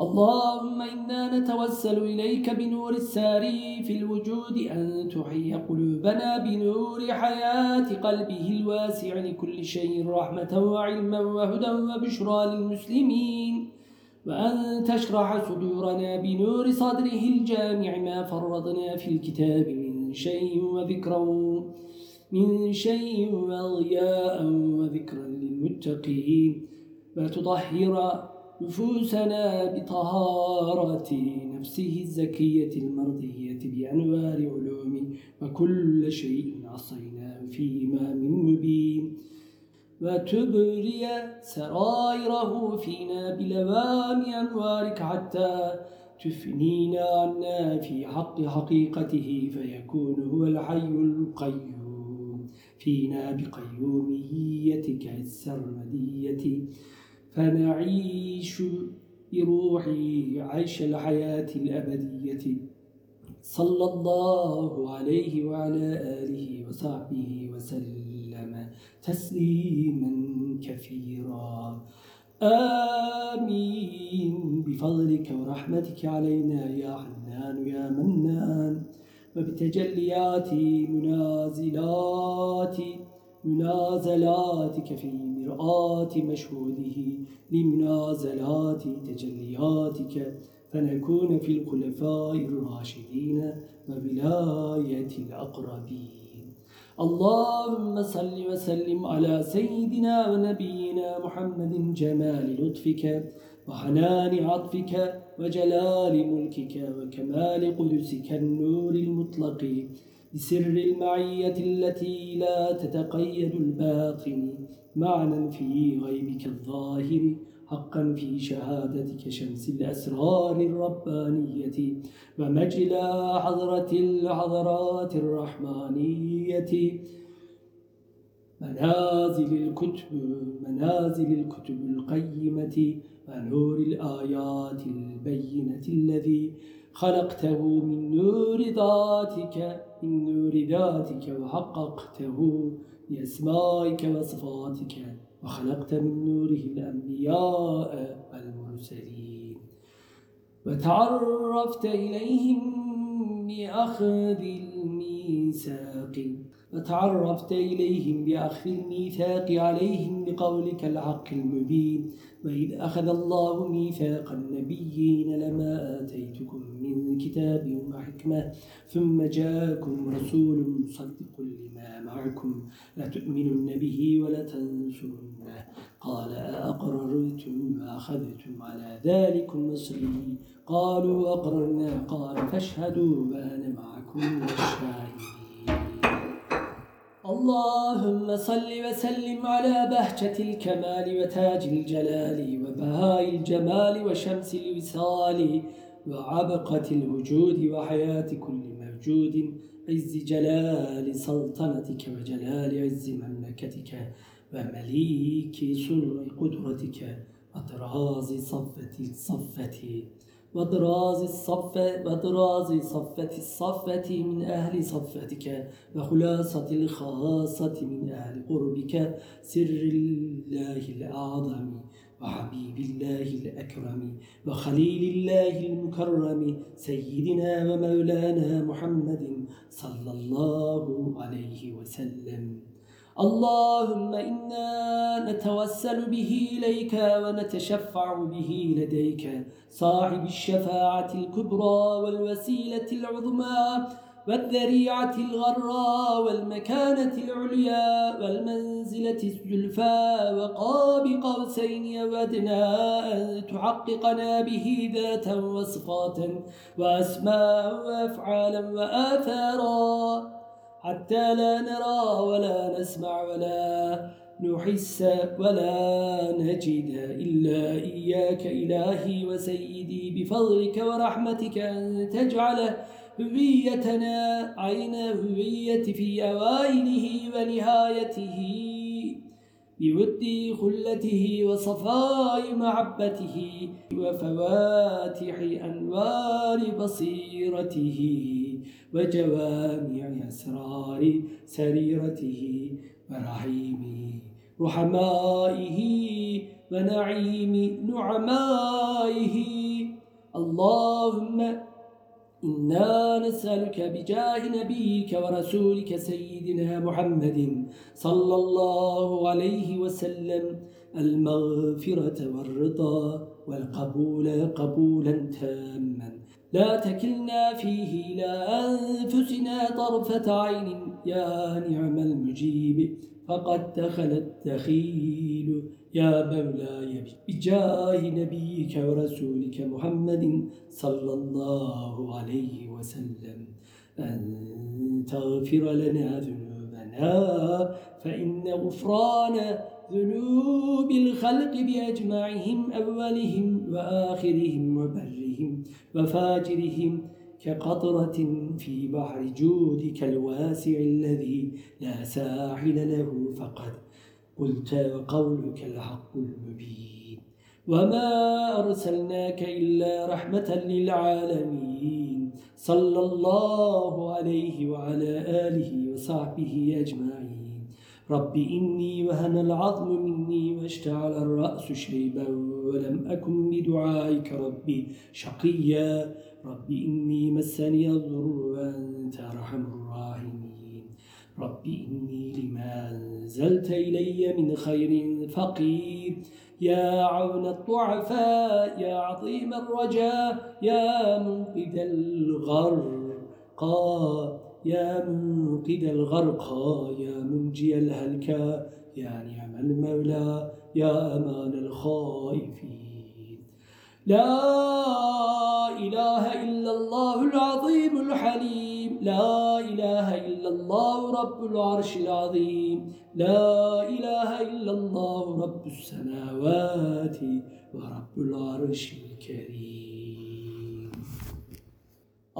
اللهم إنا نتوسل إليك بنور الساري في الوجود أن تحيي قلوبنا بنور حياة قلبه الواسع لكل شيء رحمة وعلما وهدى وبشرى للمسلمين. وأن تشرح صدورنا بنور صدره الجامع ما فرضنا في الكتاب من شيء وذكرا من شيء وضياء وذكرا للمتقين. وتطهر نفوسنا بطهارة نفسه الزكية المرضية بأنوار علوم وكل شيء عصيناه في إمام مبين. وتبري سرائره فينا بلوام أنوارك حتى تفنينا عنا في حق حقيقته فيكون هو الحي القيوم. فينا بقيوميتك السرمدية. فنعيش بروحي عيش الحياة الأبدية. صلى الله عليه وعلى آله وصحبه وسلم تسليما كثيرا. آمين. بفضلك ورحمتك علينا يا حنان يا منان. وبتجليات منازلات منازلاتك في مرآة مشهوده لمنازلات تجلياتك فنكون في الخلفاء الراشدين وبلاية الأقربين. اللهم صل وسلم على سيدنا ونبينا محمد جمال لطفك وحنان عطفك وجلال ملكك وكمال قدسك النور المطلق بسر المعية التي لا تتقيد الباطن. معنى في غيبك الظاهر حقا في شهادتك شمس الأسرار الربانية. ومجلى حضرة الحضرات الرحمانية. منازل الكتب منازل الكتب القيمة. ونور الآيات البينة الذي خلقته من نور ذاتك من نور ذاتك وحققته. بأسمائك وصفاتك وخلقت من نوره الأنبياء والمرسلين. وتعرفت إليهم بأخذ الميثاق. وتعرفت إليهم بأخذ الميثاق عليهم بقولك الحق المبين. وإذ أخذ الله ميثاق النبيين لما آتيتكم من كتاب وحكمة ثم جاءكم رسول مصدق لما معكم لتؤمنن به ولتنصرنه قال أقررتم وأخذتم على ذلك مصري قالوا أقررنا. قال فاشهدوا وأنا معكم والشاهدين اللهم صل وسلم على بهجة الكمال وتاج الجلال وبهاء الجمال وشمس الوصال وعبقة الوجود وحياة كل موجود. عز جلال سلطنتك وجلال عز مملكتك ومليك صنع قدرتك وطراز صفة الصفة ودراز الصفة ودراز صفة الصفة من أهل صفتك وخلاصة الخاصة من أهل قربك. سر الله الأعظم وحبيب الله الأكرم وخليل الله المكرم سيدنا ومولانا محمد صلى الله عليه وسلم. اللهم إنا نتوسل به إليك ونتشفع به لديك. صاحب الشفاعة الكبرى والوسيلة العظمى والذريعة الغراء والمكانة العليا والمنزلة الزلفى وقاب قوسين ودنا أن تحققنا به ذاتا وصفاتا وأسماء وأفعالا وآثارا. حتى لا نرى ولا نسمع ولا نحس ولا نجد إلا إياك إلهي وسيدي بفضلك ورحمتك أن تجعل هويتنا عين هوية في أوائله ونهايته بود خلته وصفاء محبته وفواتح أنوار بصيرته. وجوامع أسرار سريرته ورحيم رحمائه ونعيم نعمائه. اللهم إنا نسألك بجاه نبيك ورسولك سيدنا محمد صلى الله عليه وسلم المغفرة والرضا والقبول قبولا تاما. لا تكلنا فيه إلى أنفسنا طرفة عين. يا نعم المجيب فقد دخل الدخيل. يا مولاي بجاه نبيك ورسولك محمد صلى الله عليه وسلم أن تغفر لنا ذنوبنا فإن غفران ذنوب الخلق بأجمعهم أولهم وآخرهم وبرهم وفاجرهم كقطرة في بحر جودك الواسع الذي لا ساحل له فقد قلت وقولك الحق المبين. وما أرسلناك إلا رحمة للعالمين. صلى الله عليه وعلى آله وصحبه أجمعين. رب إني وهن العظم مني واشتعل الرأس شيبا ولم أكن بدعائك ربي شقيا. رب إني مسني الضر وأنت أرحم الراحمين. رب إني لما أنزلت إلي من خير فقير. يا عون الضعفاء يا عظيم الرجاء يا منقذ الغرقى يا منقذ الغرقى يا منجي الهلكى يا نعم المولى يا أمان الخائفين. لا إله إلا الله العظيم الحليم. لا إله إلا الله رب العرش العظيم. لا إله إلا الله رب السماوات ورب العرش الكريم.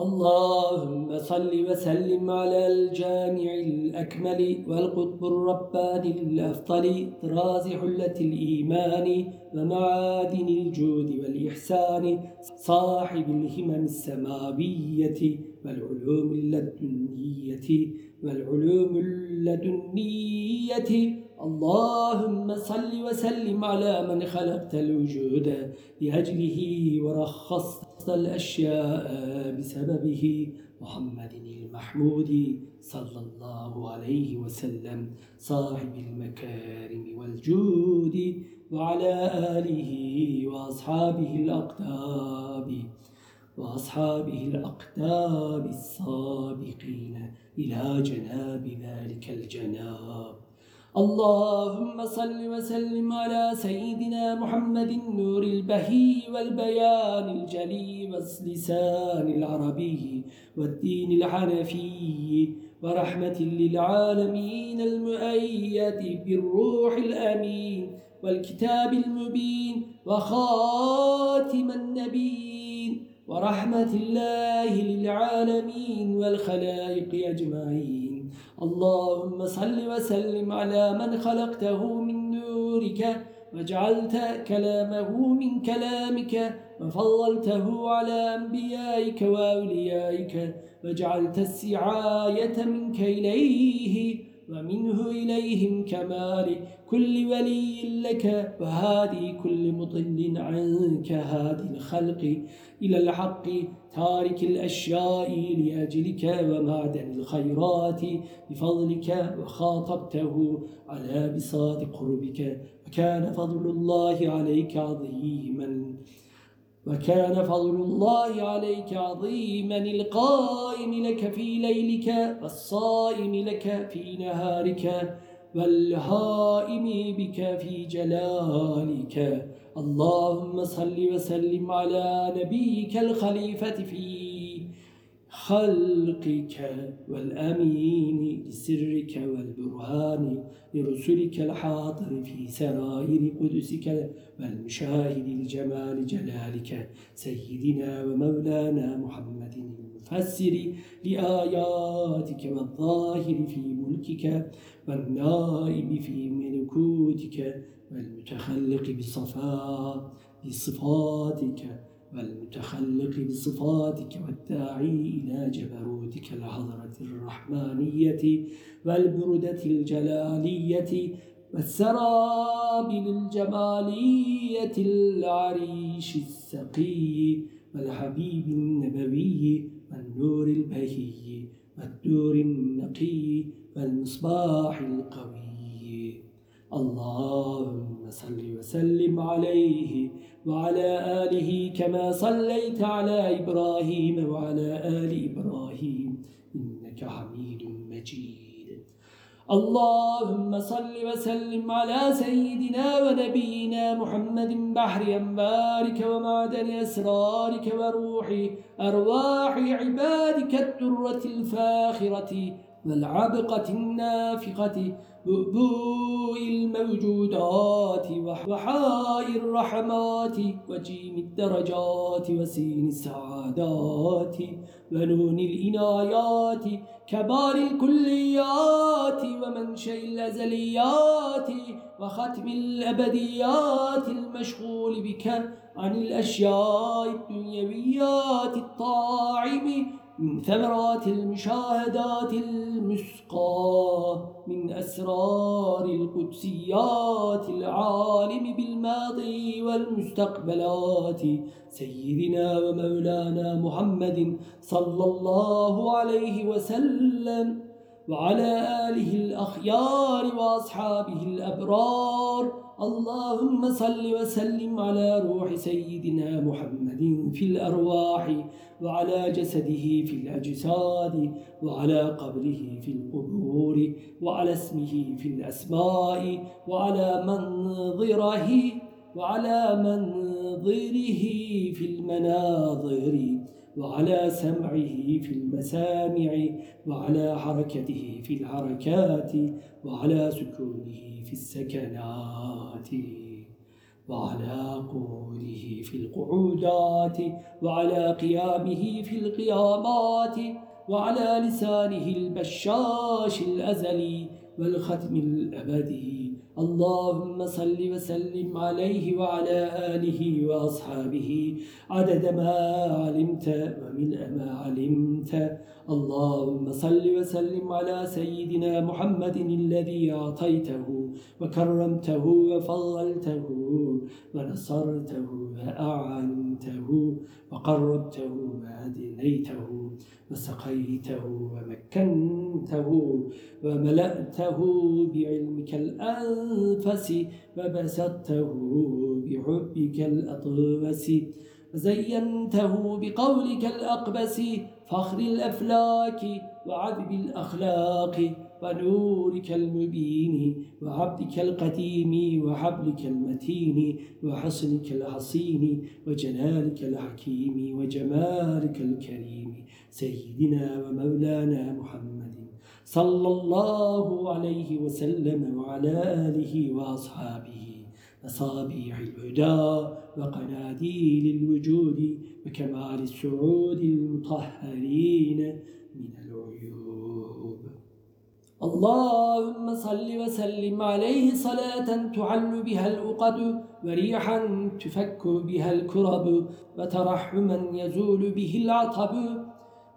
اللهم صل وسلم على الجامع الأكمل والقطب الرباني الأفضل طراز حلة الإيمان ومعادن الجود والإحسان صاحب الهمم السماوية والعلوم اللدنية والعلوم اللدنية. اللهم صل وسلم على من خلقت الوجود لأجله ورخصت الأشياء بسببه محمد المحمود صلى الله عليه وسلم صاحب المكارم والجود وعلى آله وأصحابه الأقداب وأصحابه الأقداب السابقين إلى جناب ذلك الجناب. اللهم صل وسلم على سيدنا محمد النور البهي والبيان الجلي واللسان العربي والدين الحنفي ورحمة للعالمين المؤيد بالروح الأمين والكتاب المبين وخاتم النبيين ورحمة الله للعالمين والخلائق أجمعين. اللهم صل وسلم على من خلقته من نورك وجعلت كلامه من كلامك وفضلته على أنبيائك وأوليائك وجعلت السعاية منك إليه ومنه إليهم كمال كل ولي لك وهادي كل مضل عنك هادي الخلق إلى الحق تارك الأشياء لأجلك ومعدن الخيرات بفضلك وخاطبته على بساط قربك. وكان فضل الله عليك عظيما. وكان فضل الله عليك عظيما. القائم لك في ليلك والصائم لك في نهارك والهائم بك في جلالك. اللهم صل وسلم على نبيك الخليفة في خلقك والأمين لسرك والبرهان لرسلك الحاضر في سرائر قدسك والمشاهد الجمال جلالك سيدنا ومولانا محمد المفسر لآياتك والظاهر في ملكك والنائب في ملكوتك. والمتخلق بصفاء بصفاتك والمتخلق بصفاتك والداعي إلى جبروتك العظمة الرحمانية والبردة الجلالية والسرابل الجمالية العريش السقي والحبيب النبوي والنور البهي والدور النقي والمصباح القوي اللهم صل وسلم عليه وعلى آله كما صليت على إبراهيم وعلى آل إبراهيم إنك حميد مجيد. اللهم صل وسلم على سيدنا ونبينا محمد بحر أنبارك ومعدن أسرارك وروح أرواح عبادك الدرة الفاخرة والعبقة النافقة بؤبوء الموجودات وحاء الرحمات وجيم الدرجات وسين السعادات ونون الإنايات كبار الكليات ومنشأ الأزليات وختم الأبديات المشغول بك عن الأشياء الدنيويات الطاعم من ثمرات المشاهدات المسقى من أسرار القدسيات العالم بالماضي والمستقبلات. سيدنا ومولانا محمد صلى الله عليه وسلم وعلى آله الأخيار وأصحابه الأبرار. اللهم صل وسلم على روح سيدنا محمد في الأرواح وعلى جسده في الأجساد وعلى قبره في القبور وعلى اسمه في الأسماء وعلى منظره وعلى منظره في المناظر وعلى سمعه في المسامع وعلى حركته في الحركات وعلى سكونه في السكنات. وعلى قوله في القعودات وعلى قيامه في القيامات وعلى لسانه البشاش الأزلي والختم الأبدي. اللهم صل وسلم عليه وعلى آله وأصحابه. عدد ما علمت وملء ما علمت. اللهم صل وسلم على سيدنا محمد الذي أعطيته وكرمته وفضلته ونصرته وأعنته وقربته وأدنيته وسقيته ومكنته وملأته بعلمك الأنفس وبسطته بحبك الأطوس وزينته بقولك الأقبس فخر الأفلاك وعذب الأخلاق ونورك المبين وعبدك القديم وحبلك المتين وحسنك الحصين وجلالك الحكيم وجمالك الكريم سيدنا ومولانا محمد صلى الله عليه وسلم وعلى آله وأصحابه مصابيح الهدى وقناديل الوجود وكمال السعود المطهرين من العيوب. اللهم صل وسلم عليه صلاة تعل بها الأقد وريحا تفك بها الكرب وترحما يزول به العطب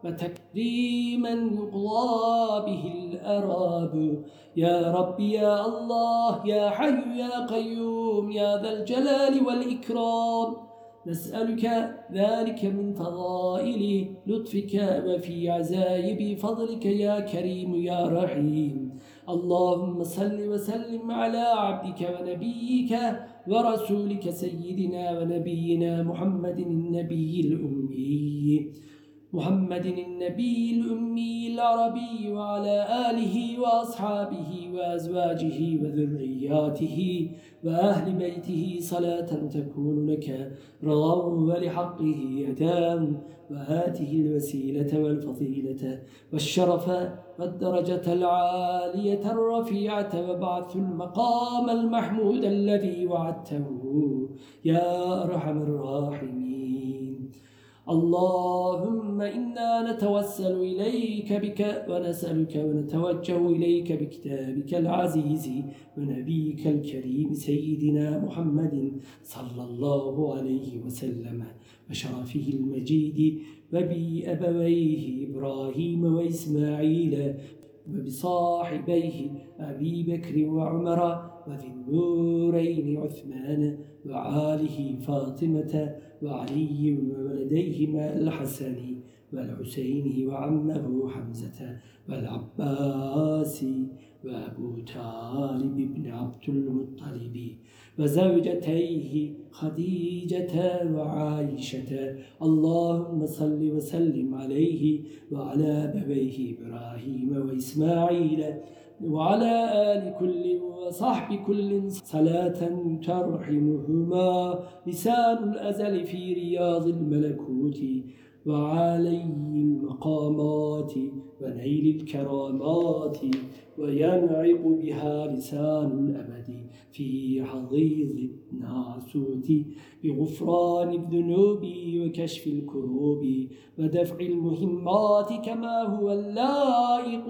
وتكريما يقضى به الأراب. يا رب يا الله يا حي يا قيوم يا ذا الجلال والإكرام. نسألك ذلك من فضائل لطفك وفي عزائب فضلك يا كريم يا رحيم. اللهم صل وسلم على عبدك ونبيك ورسولك سيدنا ونبينا محمد النبي الأمي. محمد النبي الأمي العربي وعلى آله وأصحابه وأزواجه وذرياته. وأهل بيته صلاة تكون لك. رضا ولحقه يدان وهاته الوسيلة والفضيلة والشرف والدرجة العالية الرفيعة وبعث المقام المحمود الذي وعدته. يا أرحم الراحمين. اللهم إنا نتوسل إليك بك ونسألك ونتوجه إليك بكتابك العزيز ونبيك الكريم سيدنا محمد صلى الله عليه وسلم وشرفه المجيد وبأبويه إبراهيم وإسماعيل وبصاحبيه أبي بكر وعمر وذي النورين عثمان وعاله فاطمة وعلي وولد ولديهما الحسن والحسين وعمه حمزة والعباس وأبو طالب بن عبد المطلب وزوجتيه خديجة وعائشة اللهم صل وسلم عليه وعلى ببيه إبراهيم وإسماعيل وعلى آل كل وصحب كل صلاة ترحمهما. لسان الأزل في رياض الملكوت وعلي المقامات ونيل الكرامات وينعق بها لسان الأبد في حضيض الناسوت بغفران الذنوب وكشف الكروب ودفع المهمات كما هو اللائق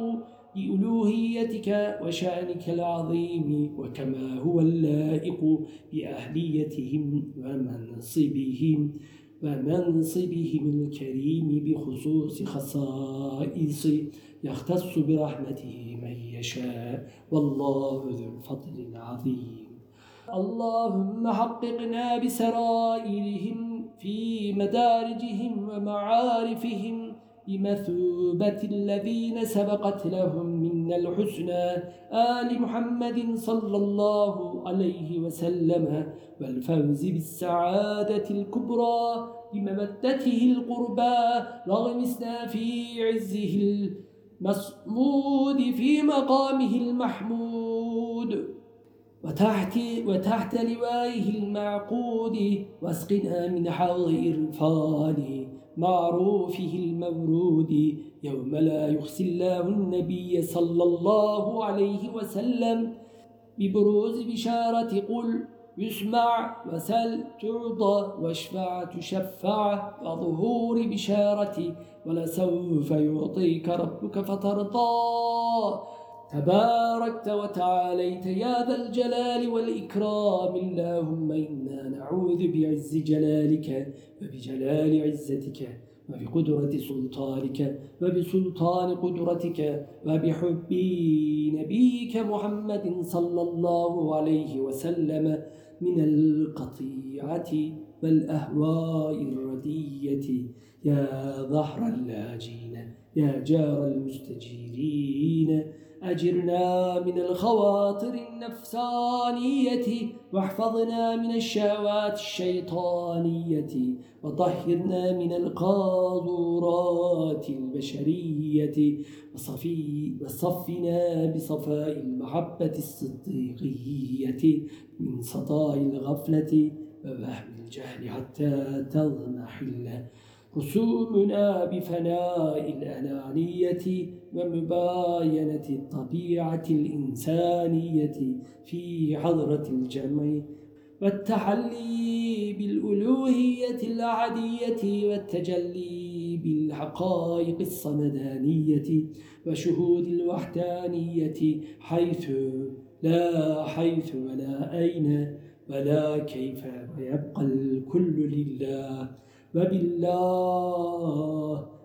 بألوهيتك وشأنك العظيم وكما هو اللائق بأهليتهم ومنصبهم ومنصبهم الكريم بخصوص خصائص يختص برحمته من يشاء. والله ذو الفضل العظيم. اللهم حققنا بسرائرهم في مدارجهم ومعارفهم بمثوبة الذين سبقت لهم من الحسنى آل محمد صلى الله عليه وسلم والفوز بالسعادة الكبرى بممدته القربى واغمسنا في عزه المصمود في مقامه المحمود وتحت, وتحت لوائه المعقود واسقنا من حوض إرفانه معروفه المورود يوم لا يخسي الله النبي صلى الله عليه وسلم ببروز بشارة قل يسمع وسل تعطى واشفع تشفع وظهور بشارة ولسوف يعطيك ربك فترضى تباركت وتعاليت يا ذا الجلال والإكرام. اللهم إنا نعوذ بعز جلالك وبجلال عزتك وبقدرة سلطانك وبسلطان قدرتك وبحب نبيك محمد صلى الله عليه وسلم من القطيعة والأهواء الردية. يا ظهر اللاجين يا جار المستجيرين أجرنا من الخواطر النفسانية واحفظنا من الشهوات الشيطانية وطهرنا من القاذورات البشرية وصفي وصفنا بصفاء المحبة الصديقية من سطاء الغفلة ووهم الجهل حتى تضمحل. رسومنا بفناء الأنانية ومباينة الطبيعة الإنسانية في حضرة الجمع والتحلي بالألوهية العدية والتجلي بالحقائق الصمدانية وشهود الوحدانية حيث لا حيث ولا أين ولا كيف ويبقى الكل لله. وبالله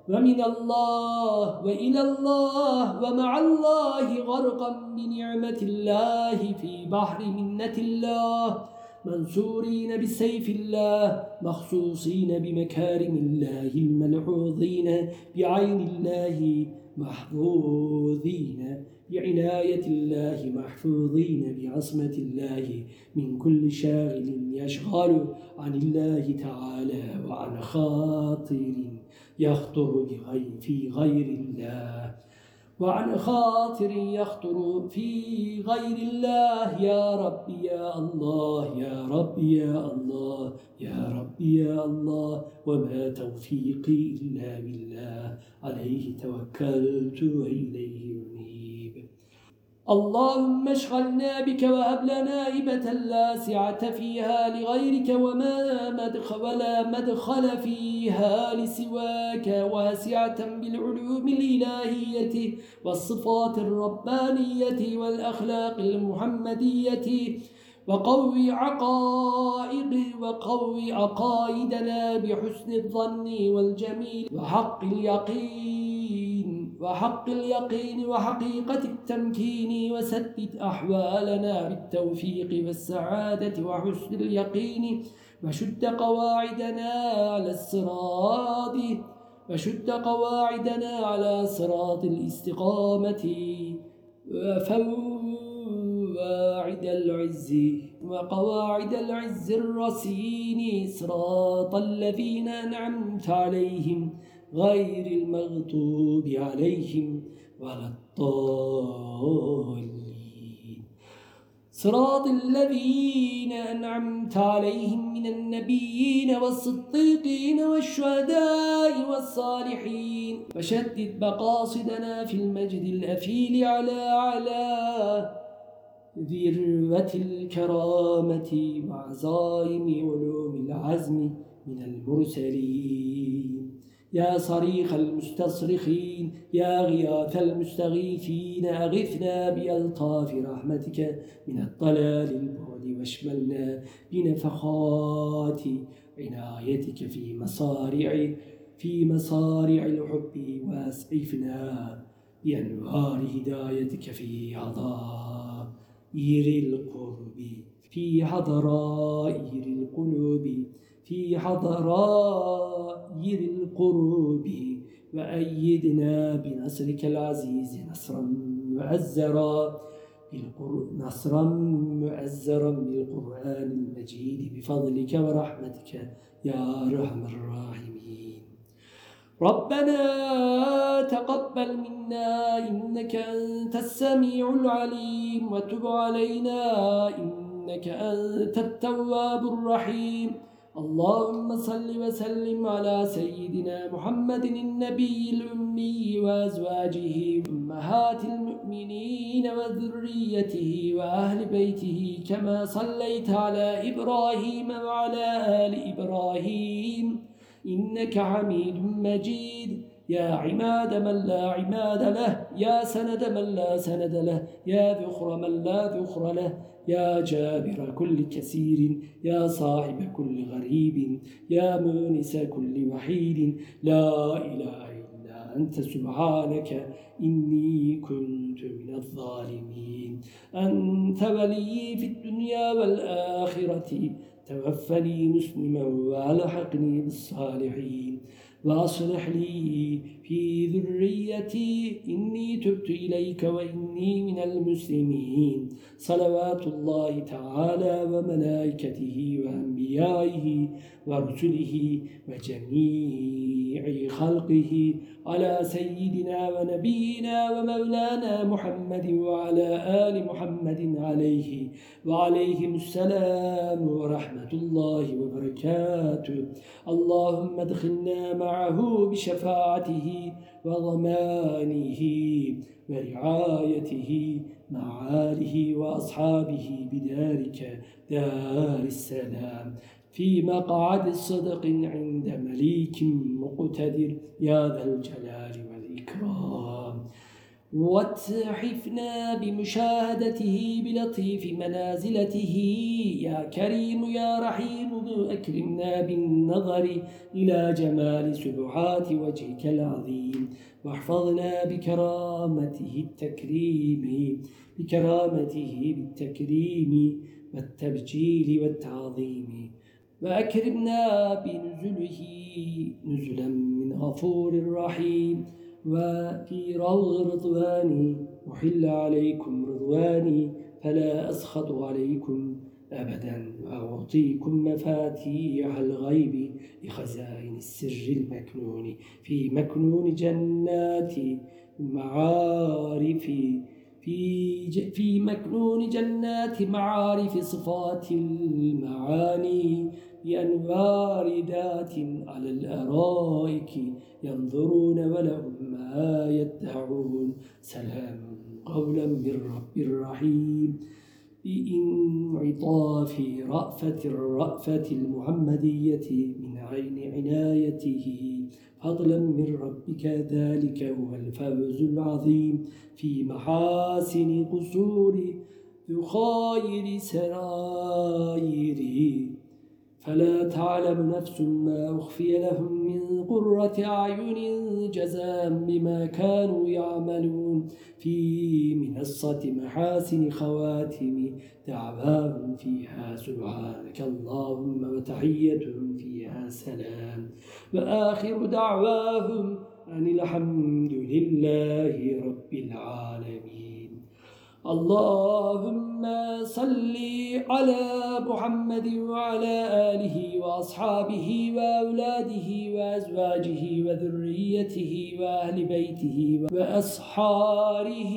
ومن الله وإلى الله ومع الله غرقا بنعمة الله في بحر منة الله منصورين بسيف الله مخصوصين بمكارم الله الملحوظين بعين الله محظوظين بعناية الله محفوظين بعصمة الله من كل شاغل يشغل عن الله تعالى وعن خاطر يخطر في غير الله. وعن خاطر يخطر في غير الله. يا رب يا الله يا رب يا الله يا رب يا الله. وما توفيقي إلا بالله. عليه توكلت وإليه اللهم اشغلنا بك وهب لنا إبة لا سعة فيها لغيرك وما مدخل ولا مدخل فيها لسواك واسعة بالعلوم الإلهية والصفات الربانية والأخلاق المحمدية وقوي عقائد وقوي عقائدنا بحسن الظن والجميل وحق اليقين. وحق اليقين وحقيقة التمكين وسدد أحوالنا بالتوفيق والسعادة وحسن اليقين. وشد قواعدنا على الصراط وشد قواعدنا على صراط الاستقامة. وفواعد العز وقواعد العز الرسين صراط الذين أنعمت عليهم. غير المغضوب عليهم ولا الضالين. صراط الذين أنعمت عليهم من النبيين والصديقين والشهداء والصالحين. وشدد مقاصدنا في المجد الأفيل على على ذروة الكرامة وعزائم علوم العزم من المرسلين. يا صريخ المستصرخين يا غياث المستغيثين أغثنا بألطاف رحمتك من الضلال البعد واشملنا بنفخات عنايتك في مصارع في مصارع الحب وأسعفنا بأنوار هدايتك في عضائر القرب في حضرائر القلوب. في حضرائر القروب وأيدنا بنصرك العزيز نصرا مؤزرا نصرا مؤزرا بالقرآن المجيد بفضلك ورحمتك يا أرحم الراحمين. ربنا تقبل منا إنك أنت السميع العليم وتب علينا إنك أنت التواب الرحيم. اللهم صل وسلم على سيدنا محمد النبي الأمي وأزواجه أمهات المؤمنين وذريته وأهل بيته كما صليت على إبراهيم وعلى آل إبراهيم إنك حميد مجيد. يا عماد من لا عماد له يا سند من لا سند له يا ذخر من لا ذخر له يا جابر كل كثير يا صاحب كل غريب يا مونس كل وحيد لا إله إلا أنت سبحانك إني كنت من الظالمين. أنت ولي في الدنيا والآخرة توفني مسلما وألحقني بالصالحين. وأصلح لي في ذريتي إني تبت إليك وإني من المسلمين. صلوات الله تعالى وملائكته وأنبيائه ورسله وجميع خلقه على سيدنا ونبينا ومولانا محمد وعلى آل محمد عليه وعليهم السلام ورحمة الله وبركاته. اللهم ادخلنا معه بشفاعته وضمانه ورعايته مع آله وأصحابه بدارك دار السلام. في مقعد صدق عند مليك مقتدر. يا ذا الجلال والإكرام. واتحفنا بمشاهدته بلطيف منازلته. يا كريم يا رحيم أكرمنا بالنظر إلى جمال سبحات وجهك العظيم. واحفظنا بكرامته التكريم بكرامته بالتكريم والتبجيل والتعظيم. وأكرمنا بنزله نزلا من غفور رحيم. وفي روض رضواني أحل عليكم رضواني فلا أسخط عليكم أبدا. وأعطيكم مفاتيح الغيب لخزائن السر المكنون. في مكنون جنات المعارف في, في مكنون جنات معارف صفات المعاني. بأنوار ذات على الأرائك ينظرون ولهم ما يدعون سلام قولا من رب رحيم بإنعطاف رأفة الرأفة المحمدية من عين عنايته فضلا من ربك ذلك هو الفوز العظيم في محاسن قصور ذخائر سرائره فلا تعلم نفس ما أخفي لهم من قرة أعين جزاء بما كانوا يعملون. في منصة محاسن خواتم دعواهم فيها سبحانك اللهم وتحيتهم فيها سلام. وآخر دعواهم أن الحمد لله رب العالمين. اللهم صل على محمد وعلى آله وأصحابه وأولاده وأزواجه وذريته وأهل بيته وأصحاره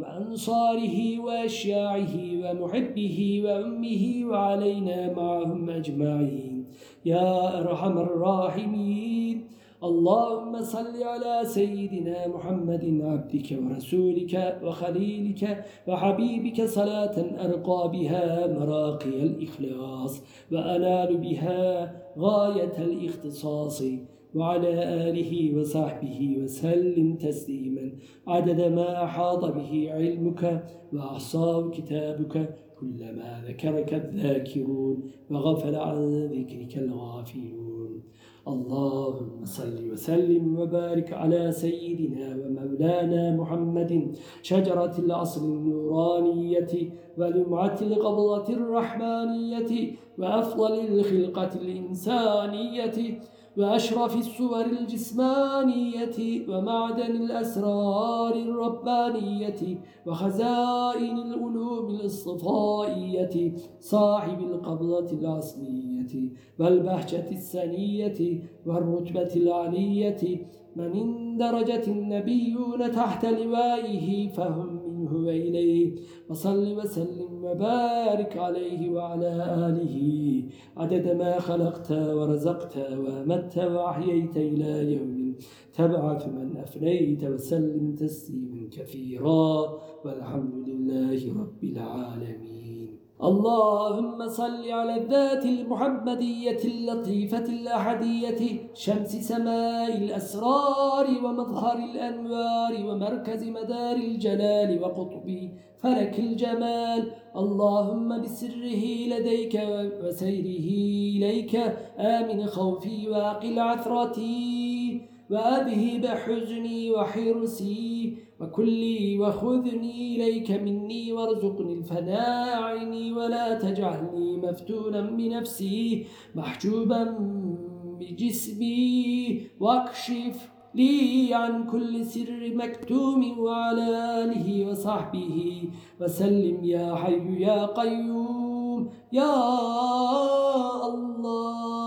وأنصاره وأشياعه ومحبه وأمه وعلينا معهم أجمعين. يا أرحم الراحمين. اللهم صل على سيدنا محمد عبدك ورسولك وخليلك وحبيبك صلاة أرقى بها مراقي الإخلاص وأنال بها غاية الاختصاص وعلى آله وصحبه وسلم تسليما. عدد ما أحاط به علمك وأحصاه كتابك كلما ذكرك الذاكرون وغفل عن ذكرك الغافلون. اللهم صل وسلم وبارك على سيدنا ومولانا محمد. شجرة الأصل النورانية ولمعة القبضة الرحمانية وأفضل الخلقة الإنسانية وأشرف الصور الجسمانية ومعدن الأسرار الربانية وخزائن الألوم الاصطفائية. صاحب القبضة الأصلية والبهجة السنية والرتبة العلية من اندرجت النبيون تحت لوائه فهم منه وإليه وصل وسلم وبارك عليه وعلى آله. عدد ما خلقت ورزقت وأمت وأحييت إلى يوم تبعث من أفنيت وسلم تسليما كثيرا والحمد لله رب العالمين اللهم صل على الذات المحمدية اللطيفة الأحدية شمس سماء الأسرار ومظهر الأنوار ومركز مدار الجلال وقطب فلك الجمال. اللهم بسره لديك وسيره إليك آمن خوفي وأقل عثرتي وأذهب حزني وحرسي وكلي وخذني إليك مني وارزقني الفناء عني ولا تجعلني مفتونا بنفسي محجوبا بجسمي واكشف لي عن كل سر مكتوم وعلى آله وصحبه وسلم يا حي يا قيوم يا الله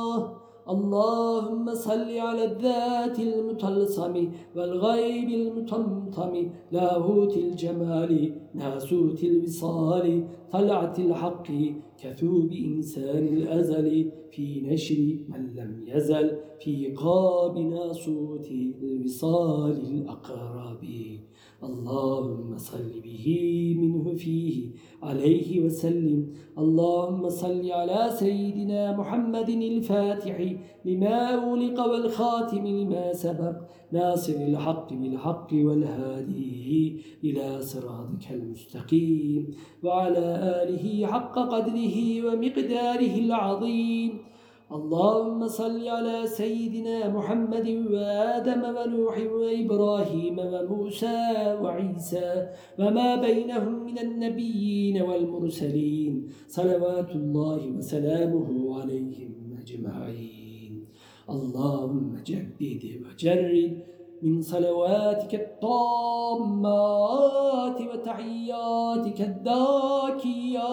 اللهم صل على الذات المطلسم والغيب المطمطم لاهوت الجمال ناسوت الوصال طلعت الحق كثوب إنسان الأزل في نشر من لم يزل في قاب ناسوت الوصال الأقرب. اللهم صل به منه فيه عليه وسلم. اللهم صل على سيدنا محمد الفاتح لما أولق والخاتم لما سبق ناصر الحق بالحق والهادي إلى صراطك المستقيم وعلى آله حق قدره ومقداره العظيم. اللهم صل على سيدنا محمد وآدم ونوح وإبراهيم وموسى وعيسى وما بينهم من النبيين والمرسلين صلوات الله وسلامه عليهم أجمعين. اللهم جدد وجرد من صلواتك الطامات وتحياتك الذاكيات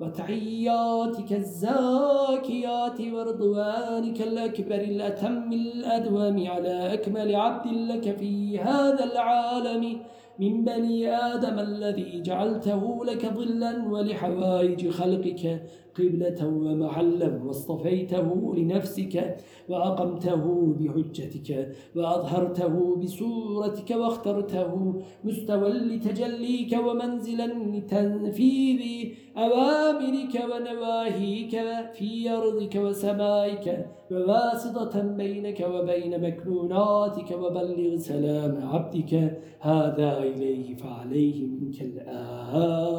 وتحياتك الزاكيات ورضوانك الأكبر الأتم الأدوم على أكمل عبد لك في هذا العالم من بني آدم الذي جعلته لك ظلا ولحوائج خلقك قبلة ومحلا واصطفيته لنفسك وأقمته بحجتك وأظهرته بسورتك واخترته مستوى لتجليك ومنزلا لتنفيذ أوامرك ونواهيك في أرضك وسمائك وواسطة بينك وبين مكنوناتك وبلغ سلام عبدك. هذا إليه فعليه منك الآن.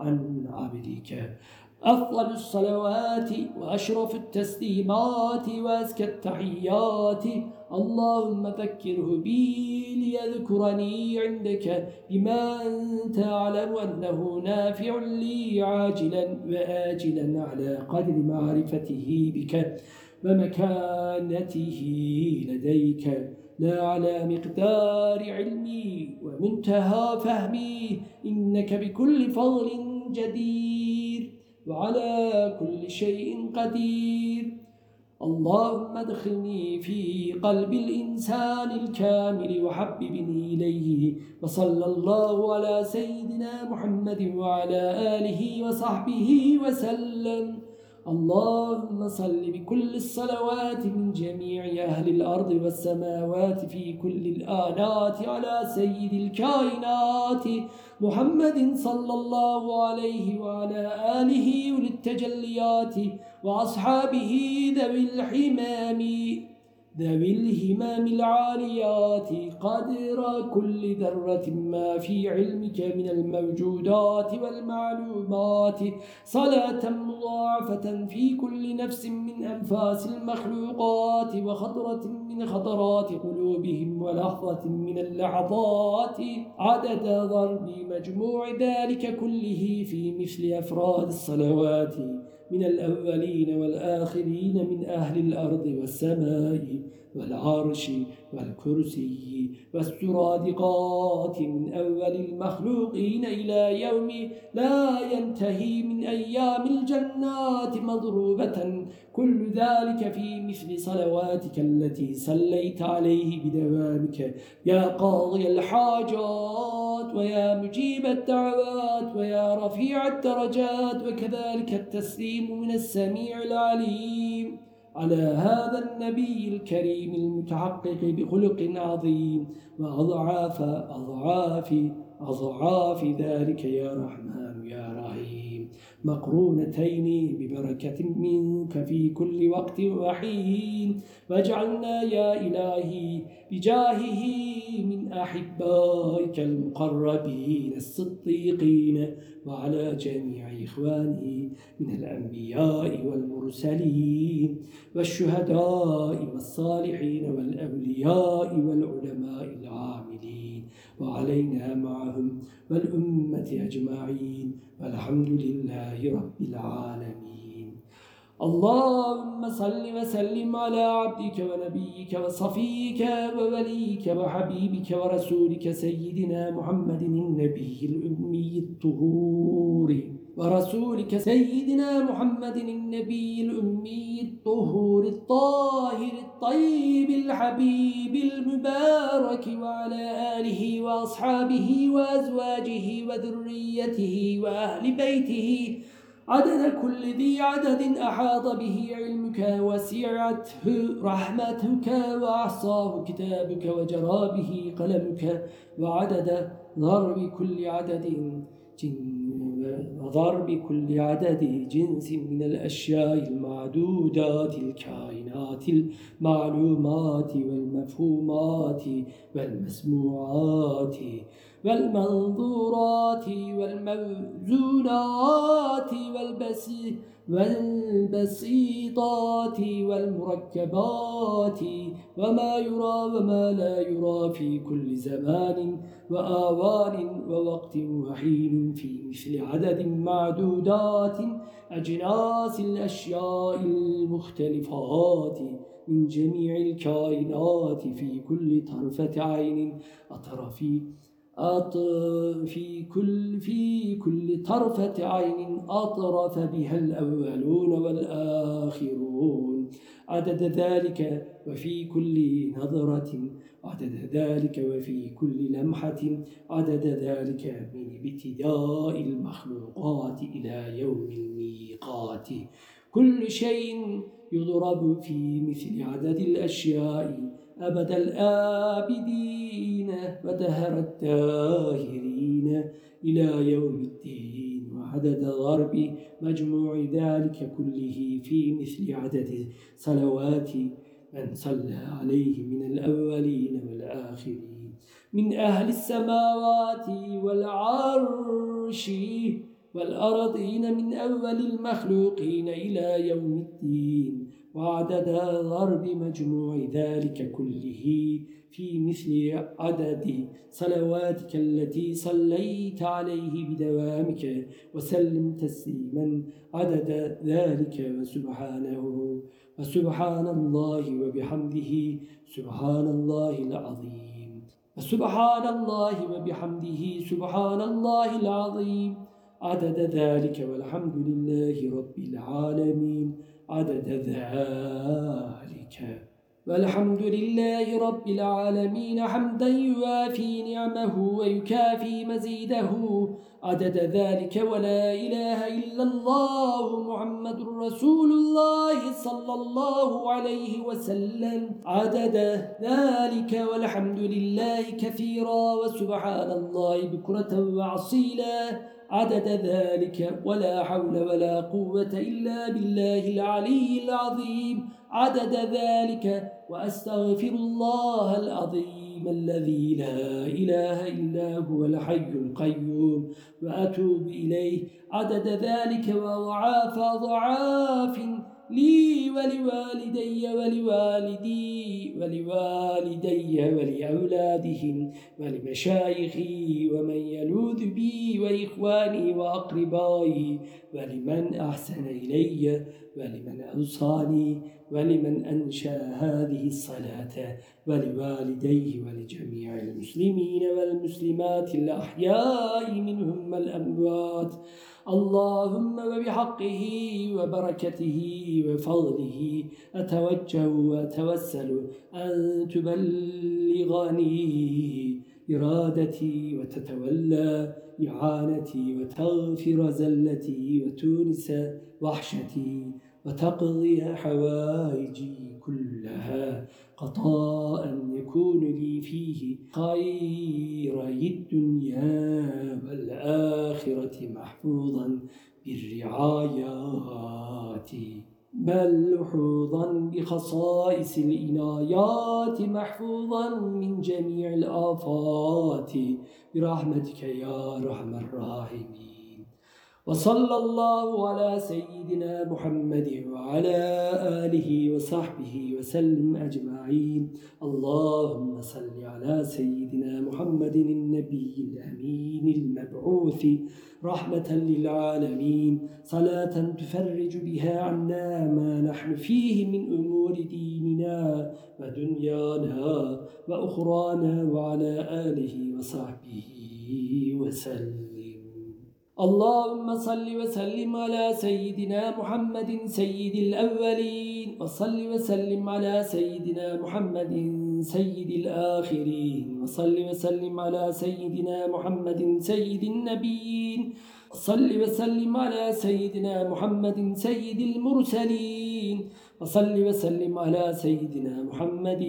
عن عبدك. أفضل الصلوات وأشرف التسليمات وأزكى التحيات. اللهم ذكره بي ليذكرني عندك بما أنت أعلم أنه نافع لي عاجلا وآجلا على قدر معرفته بك ومكانته لديك. لا على مقدار علمي ومنتهى فهمي. إنك بكل فضل جدير وعلى كل شيء قدير. اللهم ادخلني في قلب الإنسان الكامل وحببني إليه وصلى الله على سيدنا محمد وعلى آله وصحبه وسلم. اللهم صل بكل الصلوات من جميع أهل الأرض والسماوات في كل الآلات على سيد الكائنات محمد صلى الله عليه وعلى آله وللتجليات وأصحابه ذوي الحمام. ذوي الهمام العاليات قدر كل ذرة ما في علمك من الموجودات والمعلومات. صلاة مضاعفة في كل نفس من أنفاس المخلوقات وخطرة من خطرات قلوبهم ولحظة من اللحظات عدد ضرب مجموع ذلك كله في مثل أفراد الصلوات. من الأولين والآخرين من أهل الأرض والسماء. والعرش والكرسي والسرادقات من أول المخلوقين إلى يوم لا ينتهي من أيام الجنات مضروبة. كل ذلك في مثل صلواتك التي صليت عليه بدوامك. يا قاضي الحاجات ويا مجيب الدعوات ويا رفيع الدرجات وكذلك التسليم من السميع العليم. على هذا النبي الكريم المتحقق بخلق عظيم وأضعاف أضعاف أضعاف ذلك يا رحمن يا مقرونتين ببركة منك في كل وقت وحين. واجعلنا يا إلهي بجاهه من أحبائك المقربين الصديقين وعلى جميع إخوانه من الأنبياء والمرسلين والشهداء والصالحين والأولياء والعلماء وعلينا معهم والأمة أجمعين والحمد لله رب العالمين. اللهم صل وسلم على عبدك ونبيك وصفيك ووليك وحبيبك ورسولك سيدنا محمد النبي الأمي الطهور. ورسولك سيدنا محمد النبي الأمي الطهور الطاهر الطيب الحبيب المبارك وعلى آله وأصحابه وأزواجه وذريته وأهل بيته. عدد كل ذي عدد أحاط به علمك وسعته رحمتك وأحصاه كتابك وجرى به قلمك وعدد ضرب كل عدد وضرب كل عدد جنس من الأشياء المعدودات الكائنات المعلومات والمفهومات والمسموعات والمنظورات والموزونات والبسيطات والمركبات وما يرى وما لا يرى في كل زمان وآوان ووقت وحين في مثل عدد معدودات أجناس الأشياء المختلفات من جميع الكائنات في كل طرفة عين أطرف في كل في كل طرفة عين أطرف بها الأولون والآخرون. عدد ذلك وفي كل نظرة. عدد ذلك وفي كل لمحة. عدد ذلك من ابتداء المخلوقات إلى يوم الميقات. كل شيء يضرب في مثل عدد الأشياء. أبد الآبدين ودهر الداهرين إلى يوم الدين وعدد ضرب مجموع ذلك كله في مثل عدد صلوات من صلى عليه من الأولين والآخرين. من أهل السماوات والعرش والأرضين من أول المخلوقين إلى يوم الدين. وعدد ضرب مجموع ذلك كله في مثل عدد صلواتك التي صليت عليه بدوامك وسلم تسليما عدد ذلك وسبحانه وسبحان الله وبحمده سبحان الله العظيم وسبحان الله وبحمده سبحان الله العظيم عدد ذلك والحمد لله رب العالمين عدد ذلك. والحمد لله رب العالمين حمدا يوافي نعمه ويكافي مزيده. عدد ذلك ولا إله إلا الله محمد رسول الله صلى الله عليه وسلم. عدد ذلك والحمد لله كثيرا وسبحان الله بكرة وعصيلا عدد ذلك ولا حول ولا قوة إلا بالله العلي العظيم. عدد ذلك وأستغفر الله العظيم الذي لا إله إلا هو الحي القيوم وأتوب إليه. عدد ذلك وضعاف ضعاف. لي ولوالدي ولوالدي ولوالدي ولأولادهم ولمشايخي ومن يلوذ بي وإخواني وأقربائي ولمن أحسن إلي ولمن أوصاني ولمن أنشأ هذه الصلاة ولوالديه ولجميع المسلمين والمسلمات الأحياء منهم الأموات اللهم وبحقه وبركته وفضله أتوجه وأتوسل أن تبلغني إرادتي وتتولى إعانتي وتغفر زلتي وتونس وحشتي وتقضي حوائجي كلها قطاء يكون لي فيه خيري الدنيا والآخرة محفوظا بالرعايات. بل لحوظا بخصائص الإنايات محفوظا من جميع الآفات. برحمتك يا رحم الراحمين. وصلى الله على سيدنا محمد وعلى آله وصحبه وسلم أجمعين. اللهم صل على سيدنا محمد النبي الأمين المبعوث رحمة للعالمين. صلاة تفرج بها عنا ما نحن فيه من أمور ديننا ودنيانا وأخرانا وعلى آله وصحبه وسلم. اللهم صل وسلم على سيدنا محمد سيد الأولين وصل وسلم على سيدنا محمد سيد الآخرين وصل وسلم على سيدنا محمد سيد النبيين وصل وسلم على سيدنا محمد سيد المرسلين وصل وسلم على سيدنا محمد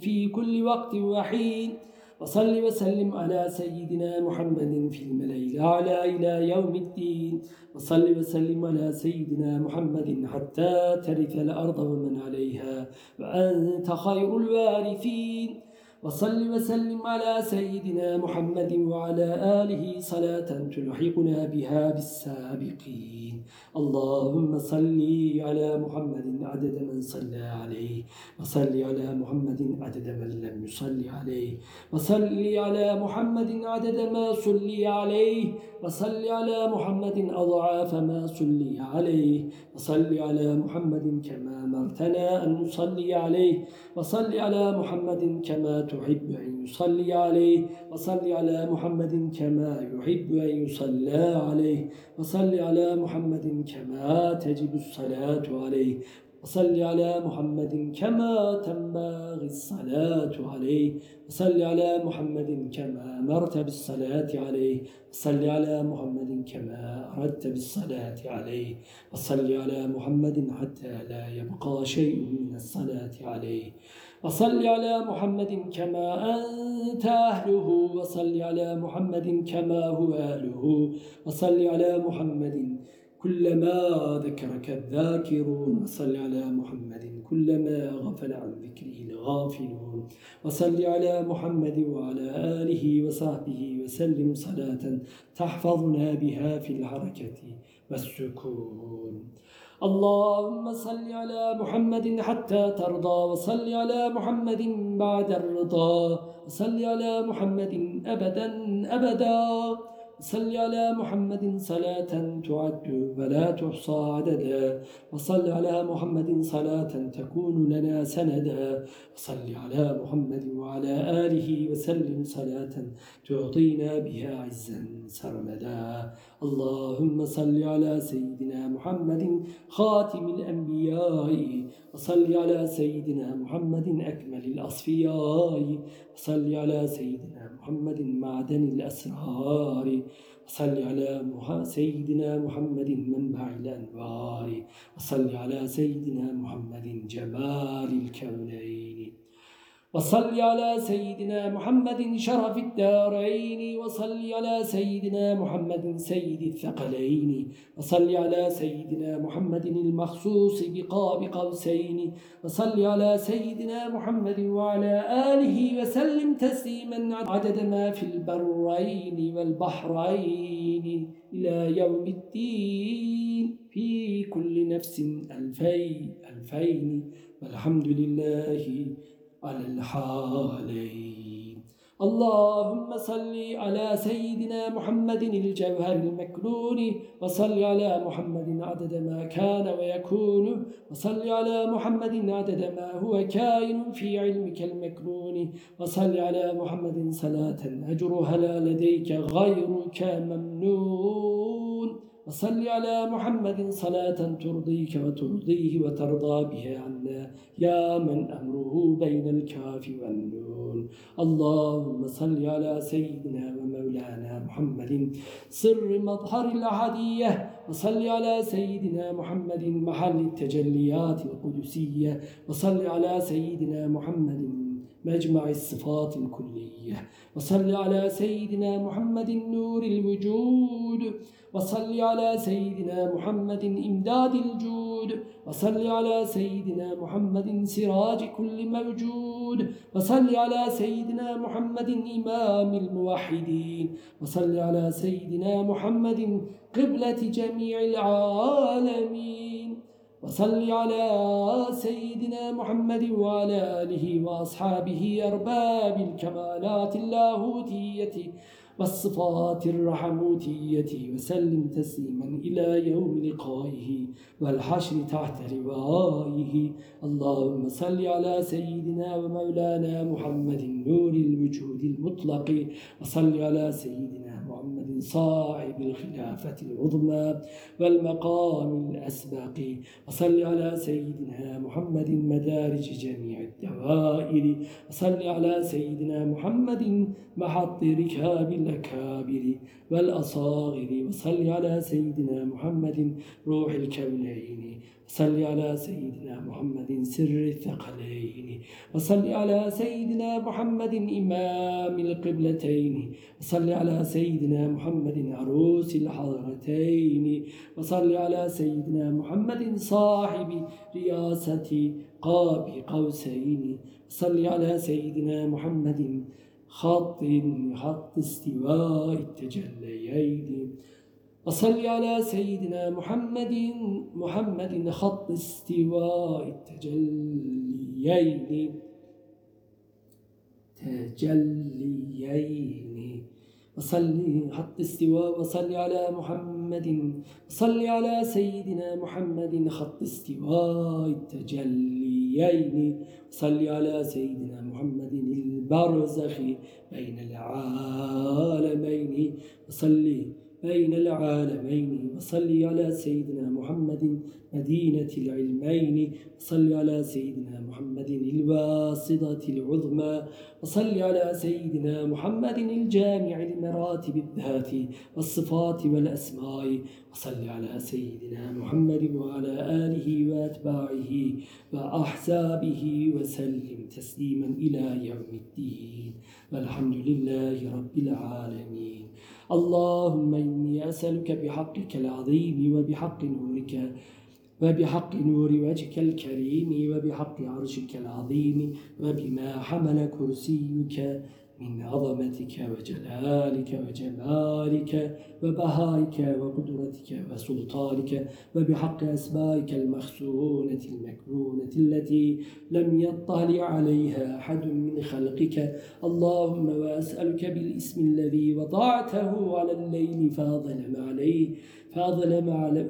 في كل وقت وحين. وصل وسلم على سيدنا محمد في الملأ الأعلى إلى يوم الدين. وصل وسلم على سيدنا محمد حتى ترث الأرض ومن عليها. وأنت خير الوارثين. وصل وسلم على سيدنا محمد وعلى آله صلاة تلحقنا بها بالسابقين. اللهم صل على محمد عدد من صلى عليه وصل على محمد عدد من لم يصل عليه وصل على محمد عدد ما صلي عليه وصل على محمد أضعاف ما صلي عليه وصل على محمد كما مرتنا أن نصلي عليه وصل على محمد كما تحب أن يصلي عليه وصل على محمد كما يحب أن يصلى عليه وصل على محمد كما تجب الصلاة عليه. وصل على محمد كما تنبغي الصلاة عليه. وصل على محمد كما أمرت بالصلاة عليه. وصل على محمد كما أردت بالصلاة عليه. وصل على محمد حتى لا يبقى شيء من الصلاة عليه. وصل على محمد كما أنت أهله. وصل على محمد كما هو أهله. وصل على محمد كلما ذكرك الذاكرون وصل على محمد كلما غفل عن ذكره الغافلون. وصل على محمد وعلى آله وصحبه وسلم صلاة تحفظنا بها في الحركة والسكون. اللهم صل على محمد حتى ترضى. وصل على محمد بعد الرضا. وصل على محمد أبدا أبدا. صل على محمد صلاة تعد ولا تحصى عددا وصل على محمد صلاة تكون لنا سندا وصل على محمد وعلى آله وسلم صلاة تعطينا بها عزا سرمدا. اللهم صل على سيدنا محمد خاتم الأنبياء وصل على سيدنا محمد أكمل الأصفياء وصل على سيدنا محمد معدن الأسرار. وصل على سيدنا محمد منبع الأنوار. وصل على سيدنا محمد جمال الكونين. وصل على سيدنا محمد شرف الدارين وصل على سيدنا محمد سيد الثقلين وصل على سيدنا محمد المخصوص بقاب قوسين وصل على سيدنا محمد وعلى آله وسلم تسليما عدد ما في البرين والبحرين إلى يوم الدين في كل نفس ألفين ألفين والحمد لله على الحالين. اللهم صل على سيدنا محمد الجوهر المكنون وصل على محمد عدد ما كان ويكون وصل على محمد عدد ما هو كائن في علمك المكنون وصل على محمد صلاة أجرها لا لديك غيرك ممنون. وصل على محمد صلاة ترضيك وترضيه وترضى بها عنا. يا من أمره بين الكاف والنون. اللهم صل على سيدنا ومولانا محمد. سر مظهر الأحدية وصل على سيدنا محمد محل التجليات القدسية. وصل على سيدنا محمد مجمع الصفات الكلية. وصل على سيدنا محمد نور الوجود. وصل على سيدنا محمد إمداد الجود. وصل على سيدنا محمد سراج كل موجود. وصل على سيدنا محمد إمام الموحدين. وصل على سيدنا محمد قبلة جميع العالمين. وصل على سيدنا محمد وعلى آله وأصحابه أرباب الكمالات اللاهوتية. والصفات الرحموتية وسلم تسليما إلى يوم لقائه والحشر تحت لوائه. اللهم صل على سيدنا ومولانا محمد نور الوجود المطلق وصل على سيدنا صاحب الخلافة العظمى والمقام الأسبق وصل على سيدنا محمد مدارج جميع الدوائر وصل على سيدنا محمد محط ركاب الأكابر والأصاغر وصل على سيدنا محمد روح الكونين صل على سيدنا محمد سر الثقلين وصل على سيدنا محمد إمام القبلتين وصل على سيدنا محمد عروس الحضرتين وصل على سيدنا محمد صاحب رياسة قاب قوسين وصل على سيدنا محمد خط خط استواء التجليين. وصل على سيدنا محمد محمد خط استواء التجليين. تجليين. وصل خط استواء وصل على محمد وصل على سيدنا محمد خط استواء التجليين. وصل على سيدنا محمد البرزخ بين العالمين. وصل بين العالمين وصل على سيدنا محمد مدينة العلمين وصل على سيدنا محمد الواسطة العظمى وصل على سيدنا محمد الجامع لمراتب الذات والصفات والأسماء وصل على سيدنا محمد وعلى آله وأتباعه وأحزابه وسلم تسليما إلى يوم الدين. والحمد لله رب العالمين. اللهم إني أسألك بحقك العظيم وبحق نورك وبحق نور وجهك الكريم وبحق عرشك العظيم وبما حمل كرسيك. من عظمتك وجلالك وجمالك وبهائك وقدرتك وسلطانك وبحق أسمائك المخزونة المكنونة التي لم يطلع عليها أحد من خلقك. اللهم وأسألك بالاسم الذي وضعته على الليل فاظلم عليه فأظلم على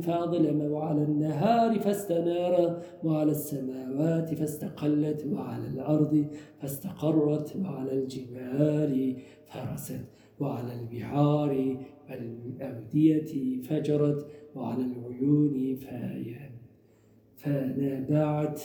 فأظلم وعلى النهار فاستنار وعلى السماوات فاستقلت وعلى الأرض فاستقرت وعلى الجبال فرست وعلى البحار والأودية فجرت وعلى العيون فنبعت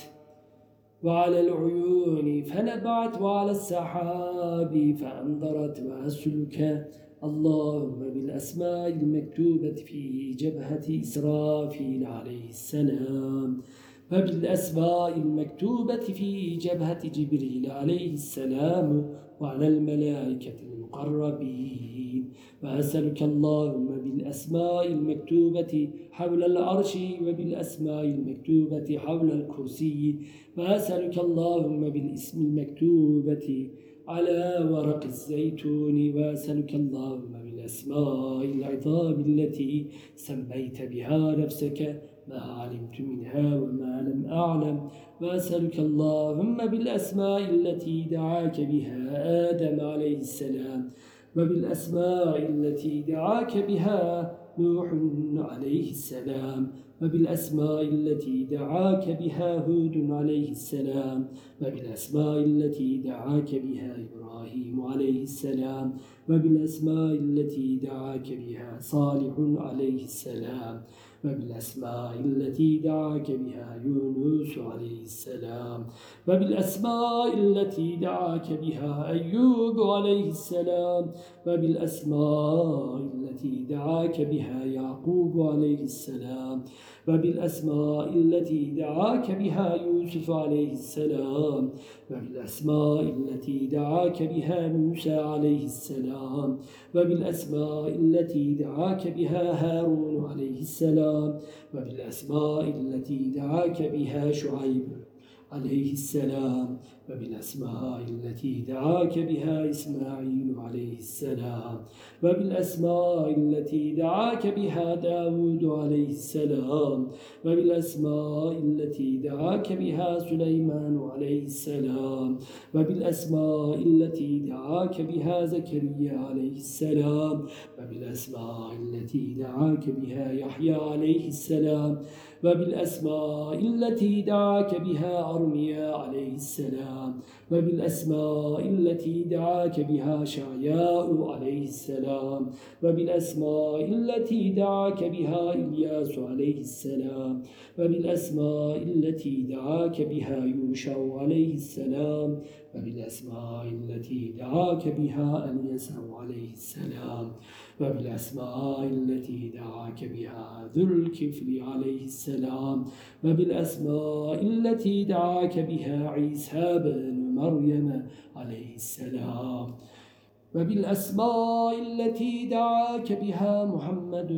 وعلى العيون فنبعت وعلى السحاب فأنظرت وأسلك اللهم بالأسماء المكتوبة في جبهة إسرافيل عليه السلام. وبالأسماء المكتوبة في جبهة جبريل عليه السلام وعلى الملائكة المقربين. وأسألك اللهم بالأسماء المكتوبة حول العرش وبالأسماء المكتوبة حول الكرسي. وأسألك اللهم بالاسم المكتوبة على ورق الزيتون وأسألك اللهم بالأسماء العظام التي سميت بها نفسك ما علمت منها وما لم أعلم وأسألك اللهم بالأسماء التي دعاك بها آدم عليه السلام وبالأسماء التي دعاك بها نوح عليه السلام وبالأسماء التي دعاك بها هود عليه السلام وبالأسماء التي دعاك بها إبراهيم عليه السلام وبالأسماء التي دعاك بها صالح عليه السلام وبالأسماء التي دعاك بها يونس عليه السلام وبالأسماء التي دعاك بها أيوب عليه السلام وبالأسماء التي دعاك بها يعقوب عليه السلام وبالأسماء التي دعاك بها يوسف عليه السلام. وبالأسماء التي دعاك بها موسى عليه السلام. وبالأسماء التي دعاك بها هارون عليه السلام. وبالأسماء التي دعاك بها شعيب عليه السلام. وبالأسماء التي دعاك بها إسماعيل عليه السلام وبالأسماء التي دعاك بها داود عليه السلام وبالأسماء التي دعاك بها سليمان عليه السلام وبالأسماء التي دعاك بها زكريا عليه السلام وبالأسماء التي دعاك بها يحيى عليه السلام وبالأسماء التي دعاك بها أرميا عليه السلام. وبالأسماء التي دعاك بها شعياء عليه السلام. وبالأسماء التي دعاك بها إلياس عليه السلام. وبالأسماء التي دعاك بها يوشع عليه السلام. وبالأسماء التي دعاك بها اليسع عليه السلام وبالأسماء التي دعاك بها ذو الكفل عليه السلام وبالأسماء التي دعاك بها عيسى بن مريم عليه السلام وبالأسماء التي دعاك بها محمد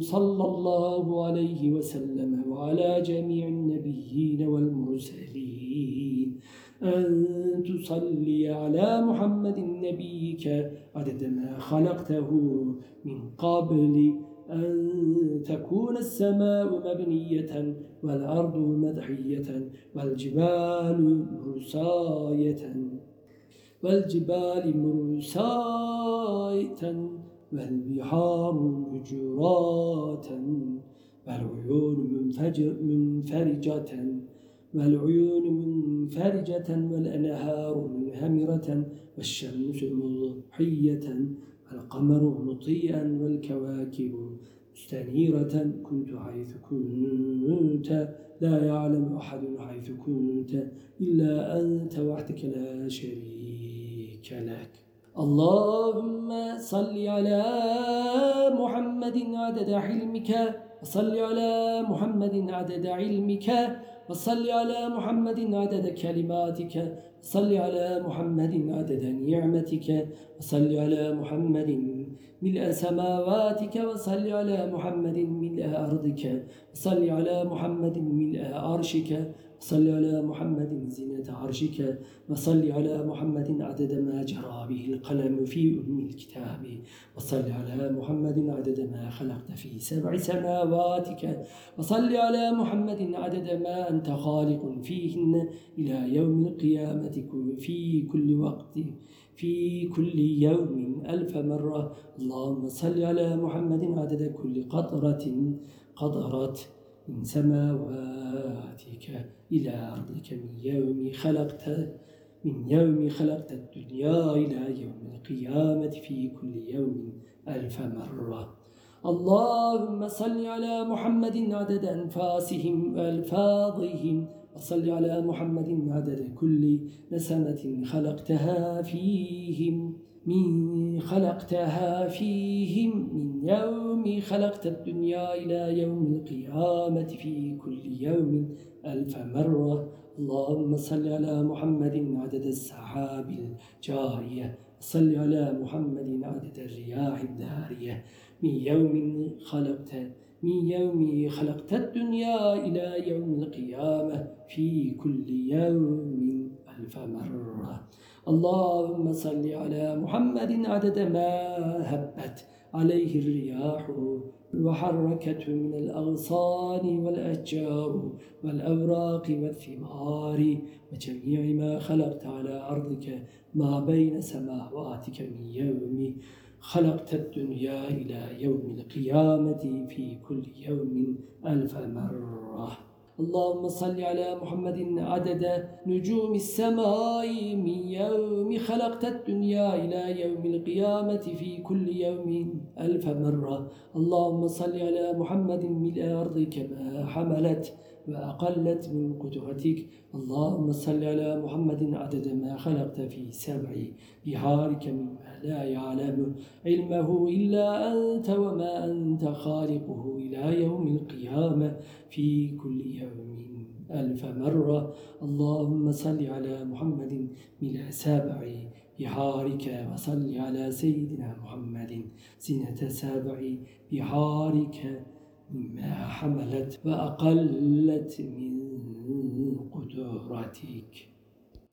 صلى الله عليه وسلم وعلى جميع النبيين والمرسلين. أن تصلي على محمد نبيك. عدد ما خلقته من قبل أن تكون السماء مبنية والأرض مدحية والجبال مرساية والجبال مرساية والبحار مجرات والعيون منفرجة والعيون منفرجة والأنهار منهمرة والشمس مضحية والقمر مطيئا والكواكب مستنيرة. كنت حيث كنت لا يعلم أحد حيث كنت إلا أنت وحدك لا شريك لك. اللهم صل على محمد عدد حلمك وصل على محمد عدد علمك وصل على محمد عدد كلماتك وصل على محمد عدد نعمتك وصل على محمد ملء سماواتك وصل على محمد ملء أرضك وصل على محمد ملء عرشك صل على محمد زينة عرشك وصل على محمد عدد ما جرى به القلم في أم الكتاب وصل على محمد عدد ما خلقت في سبع سماواتك وصل على محمد عدد ما أنت خالق فيهن إلى يوم القيامة في كل وقت في كل يوم ألف مرة. اللهم صل على محمد عدد كل قطرة قطرت من سماواتك إلى أرضك من يوم خلقت من يوم خلقت الدنيا إلى يوم القيامة في كل يوم ألف مرة. اللهم صل على محمد عدد أنفاسهم وألفاظهم. وصل على محمد عدد كل نسمة خلقتها فيهم. من خلقتها فيهم من يوم خلقت الدنيا إلى يوم القيامة في كل يوم ألف مرة. اللهم صل على محمد عدد السحاب الجارية. صل على محمد عدد الرياح الدارية. من يوم خلقت من يوم خلقت الدنيا إلى يوم القيامة في كل يوم ألف مرة. اللهم صل على محمد عدد ما هبت عليه الرياح وحركته من الأغصان والأشجار والأوراق والثمار وجميع ما خلقت على أرضك ما بين سماواتك من يوم. خلقت الدنيا إلى يوم القيامة في كل يوم ألف مرة. اللهم صل على محمد عدد نجوم السماء من يوم خلقت الدنيا إلى يوم القيامة في كل يوم ألف مرة. اللهم صل على محمد ملء أرضك ما حملت وأقلت من قدرتك. اللهم صل على محمد عدد ما خلقت في سبع بحارك مما لا يعلم علمه إلا أنت وما أنت خالقه إلى يوم القيامة في كل يوم ألف مرة. اللهم صل على محمد من سابع بحارك وصل على سيدنا محمد زنة سابع بحارك مما حملت وأقلت من قدرتك.